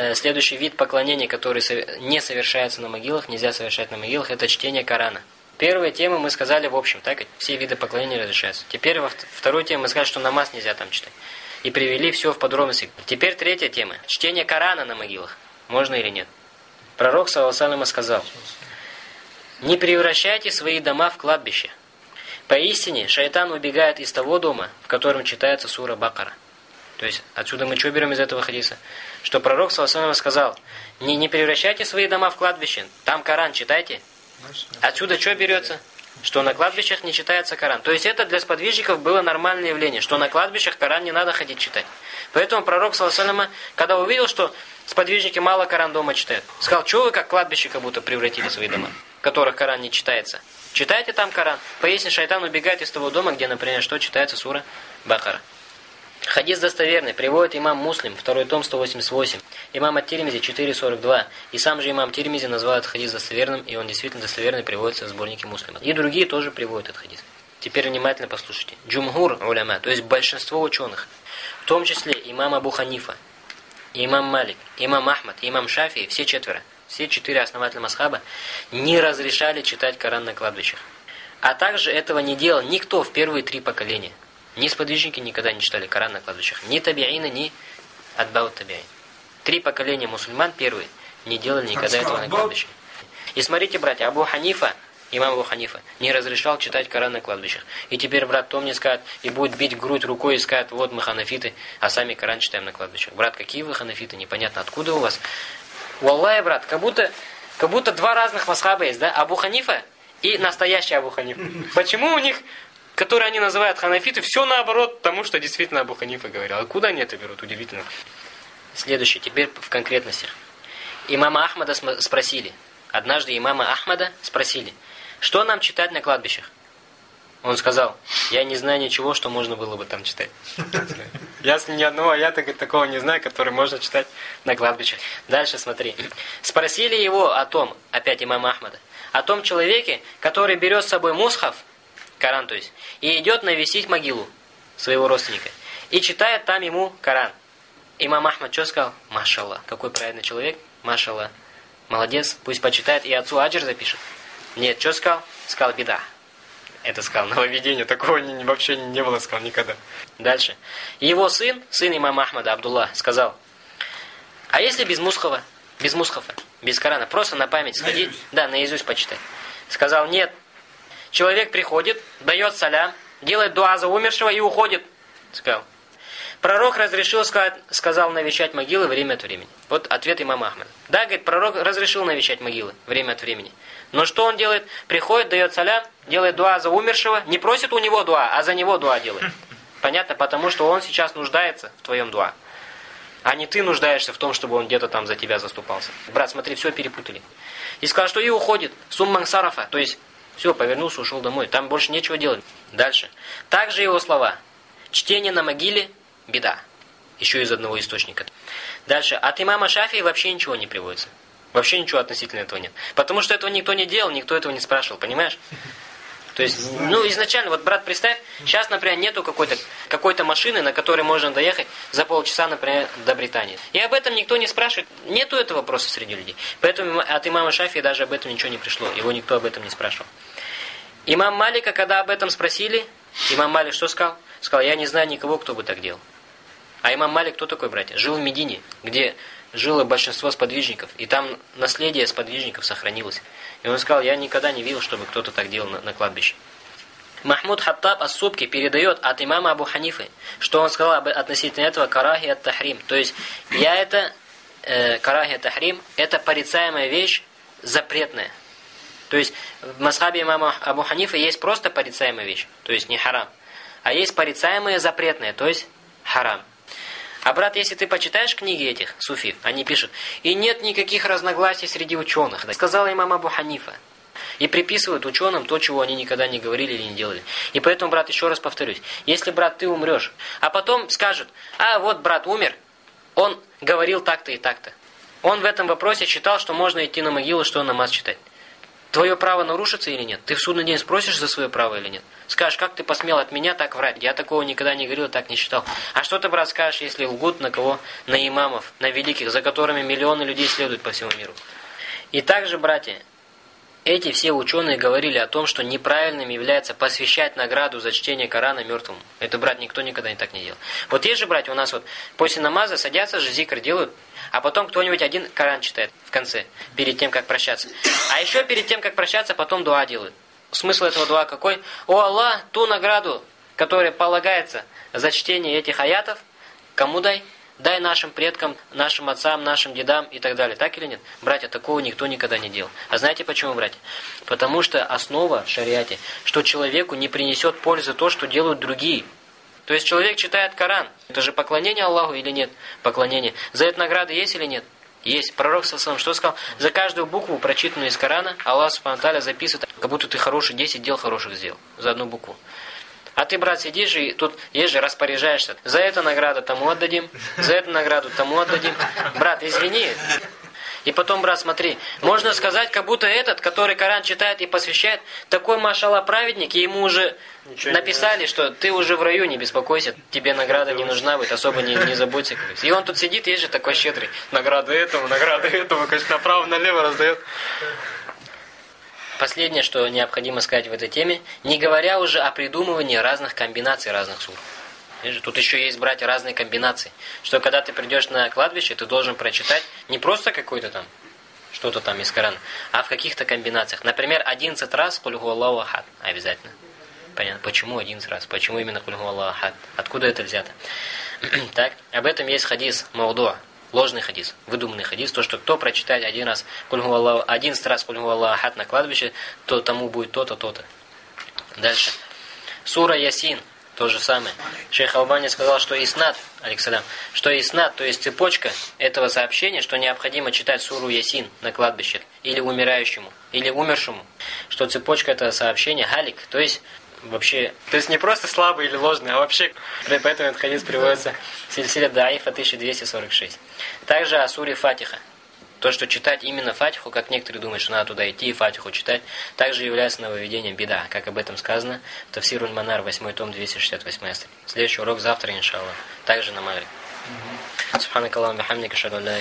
э, следующий вид поклонения, который не совершается на могилах, нельзя совершать на могилах, это чтение Корана. Первые темы мы сказали в общем, так? Все виды поклонения разрешаются. Теперь во второй теме мы сказали, что намаз нельзя там читать. И привели все в подробности. Теперь третья тема. Чтение Корана на могилах. Можно или нет? Пророк, саллаху сказал, «Не превращайте свои дома в кладбище. Поистине, шайтан убегает из того дома, в котором читается сура Бакара». То есть, отсюда мы что берем из этого хадиса? Что пророк, саллаху сказал, «Не, не превращайте свои дома в кладбище, там Коран читайте». Отсюда что берется? Что на кладбищах не читается Коран. То есть это для сподвижников было нормальное явление, что на кладбищах Коран не надо ходить читать. Поэтому пророк, саллаху когда увидел, что сподвижники мало Коран дома читают, сказал, что вы как кладбище как будто превратили свои дома, в которых Коран не читается. Читайте там Коран. Поясни, шайтан убегает из того дома, где, например, что читается сура Бакара. Хадис достоверный, приводит имам Муслим, второй том 188, имам Ат-Тирмизи 442, и сам же имам Тирмизи называет хадис достоверным, и он действительно достоверный, приводится в сборнике Муслима. И другие тоже приводят этот хадис. Теперь внимательно послушайте. Джумгур уляма, то есть большинство ученых, в том числе имам Абу Ханифа, имам Малик, имам Ахмад, имам Шафи, все четверо, все четыре основателя Масхаба, не разрешали читать Коран на кладбищах. А также этого не делал никто в первые три поколения. Ни сподвижники никогда не читали Коран на кладбищах. Ни табиина, ни отбаут табиин. Три поколения мусульман первые не делали никогда этого на кладбище. И смотрите, братья, Абу Ханифа, имам Абу Ханифа, не разрешал читать Коран на кладбищах. И теперь брат Том мне скажет, и будет бить грудь рукой и скажет, вот мы ханафиты, а сами Коран читаем на кладбищах. Брат, какие вы ханафиты, непонятно, откуда у вас? Уаллай, брат, как будто, как будто два разных масхаба есть, да? Абу Ханифа и настоящий Абу Ханифа. Почему у них которые они называют ханафиты, все наоборот тому, что действительно Абу Ханифа говорил. А куда они это берут? Удивительно. Следующее, теперь в конкретностях. Имама Ахмада спросили. Однажды имама Ахмада спросили, что нам читать на кладбищах? Он сказал, я не знаю ничего, что можно было бы там читать. Я ни одного аята такого не знаю, который можно читать на кладбищах. Дальше смотри. Спросили его о том, опять имама Ахмада, о том человеке, который берет с собой мусхав Коран, то есть, и идет навестить могилу своего родственника. И читает там ему Коран. Имам Ахмад что сказал? Машалла. Какой праведный человек? Машалла. Молодец. Пусть почитает и отцу аджир запишет. Нет, что сказал? Сказал беда. Это сказал нововведение. Такого не, вообще не было, сказал никогда. Дальше. Его сын, сын имама Ахмада, Абдулла, сказал, а если без мусхова, без мусхафа, без Корана, просто на память сходить, наизусть. да, наизусть почитать. Сказал, нет, Человек приходит, дает салям, делает дуа за умершего и уходит. Сказал. Пророк разрешил, сказать, сказал, навещать могилы время от времени. Вот ответ имама Ахмеда. Да, говорит, пророк разрешил навещать могилы время от времени. Но что он делает? Приходит, дает салям, делает дуа за умершего, не просит у него дуа, а за него дуа делает. Понятно? Потому что он сейчас нуждается в твоем дуа. А не ты нуждаешься в том, чтобы он где-то там за тебя заступался. Брат, смотри, все перепутали. И сказал, что и уходит. Сумман сарафа, то есть все, повернулся, ушел домой. Там больше нечего делать. Дальше. Также его слова. Чтение на могиле – беда. Еще из одного источника. Дальше. От имама Шафии вообще ничего не приводится. Вообще ничего относительно этого нет. Потому что этого никто не делал, никто этого не спрашивал, понимаешь? То есть, ну, изначально, вот, брат, представь, сейчас, например, нету какой-то какой, -то, машины, на которой можно доехать за полчаса, например, до Британии. И об этом никто не спрашивает. Нету этого вопроса среди людей. Поэтому от имама Шафии даже об этом ничего не пришло. Его никто об этом не спрашивал. Имам Малика, когда об этом спросили, имам Малик что сказал? Сказал, я не знаю никого, кто бы так делал. А имам Малик кто такой, братья? Жил в Медине, где жило большинство сподвижников, и там наследие сподвижников сохранилось. И он сказал, я никогда не видел, чтобы кто-то так делал на, на кладбище. Махмуд Хаттаб Ас-Субки передает от имама Абу Ханифы, что он сказал об, относительно этого карахи от тахрим. То есть, я это, э, карахи от тахрим, это порицаемая вещь, запретная. То есть в масхабе имама Абу Ханифа есть просто порицаемая вещь, то есть не харам. А есть порицаемые запретные, то есть харам. А брат, если ты почитаешь книги этих суфив, они пишут, и нет никаких разногласий среди ученых. Сказал имам Абу Ханифа. И приписывают ученым то, чего они никогда не говорили или не делали. И поэтому, брат, еще раз повторюсь, если, брат, ты умрешь, а потом скажут, а вот брат умер, он говорил так-то и так-то. Он в этом вопросе считал, что можно идти на могилу, что намаз читать. Твое право нарушится или нет? Ты в судный день спросишь за свое право или нет? Скажешь, как ты посмел от меня так врать? Я такого никогда не говорил, так не считал. А что ты, брат, скажешь, если лгут на кого? На имамов, на великих, за которыми миллионы людей следуют по всему миру. И также, братья, эти все ученые говорили о том, что неправильным является посвящать награду за чтение Корана мертвому. Это, брат, никто никогда не так не делал. Вот есть же, братья, у нас вот после намаза садятся же, зикр делают, а потом кто-нибудь один Коран читает в конце, перед тем, как прощаться. А еще перед тем, как прощаться, потом дуа делают. Смысл этого дуа какой? «О Аллах, ту награду, которая полагается за чтение этих аятов, кому дай?» Дай нашим предкам, нашим отцам, нашим дедам и так далее. Так или нет? Братья, такого никто никогда не делал. А знаете почему, братья? Потому что основа в шариате, что человеку не принесет пользы то, что делают другие. То есть человек читает Коран. Это же поклонение Аллаху или нет? Поклонение. За это награды есть или нет? Есть. Пророк Сасам что сказал? За каждую букву, прочитанную из Корана, Аллах Субхану записывает, как будто ты хороший, 10 дел хороших сделал. За одну букву. А ты, брат, сидишь и тут же распоряжаешься. За эту награду тому отдадим, за эту награду тому отдадим. Брат, извини, и потом, брат, смотри, можно сказать, как будто этот, который Коран читает и посвящает, такой, машалла, праведник, и ему уже Ничего написали, что ты уже в раю, не беспокойся, тебе награда не нужна будет, особо не, не заботься. И он тут сидит, есть же такой щедрый, награда этому, награда этому, конечно, направо-налево раздает. Последнее, что необходимо сказать в этой теме, не говоря уже о придумывании разных комбинаций разных сур. Тут еще есть, братья, разные комбинации. Что когда ты придешь на кладбище, ты должен прочитать не просто какой-то там, что-то там из Корана, а в каких-то комбинациях. Например, 11 раз «Кульгу Аллаху Ахад» обязательно. Понятно, почему 11 раз? Почему именно «Кульгу Аллаху Ахад»? Откуда это взято? так, об этом есть хадис Маудуа, ложный хадис, выдуманный хадис, то, что кто прочитает один раз «Кульгу Аллаху», 11 раз «Кульгу Ахад» на кладбище, то тому будет то-то, то-то. Дальше. Сура Ясин. То же самое. Шейх Албани сказал, что иснат, алексалям, что иснат, то есть цепочка этого сообщения, что необходимо читать суру Ясин на кладбище, или умирающему, или умершему, что цепочка этого сообщения галик, то есть вообще, то есть не просто слабый или ложный, а вообще, поэтому этот хадис приводится в сельсиле Даифа 1246. Также о суре Фатиха. То, что читать именно Фатиху, как некоторые думают, что надо туда идти и Фатиху читать, также является нововведением беда, как об этом сказано в Тавсируль Манар, 8 том, 268 страница. Следующий урок завтра, иншаллах, также на Магриб. Субханакаллаху бихамдика, шаду ла